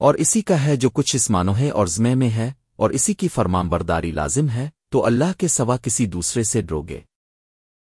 اور اسی کا ہے جو کچھ اس مانوہے اور زمے میں ہے اور اسی کی فرمام برداری لازم ہے، تو اللہ کے سوا کسی دوسرے سے ڈروگے۔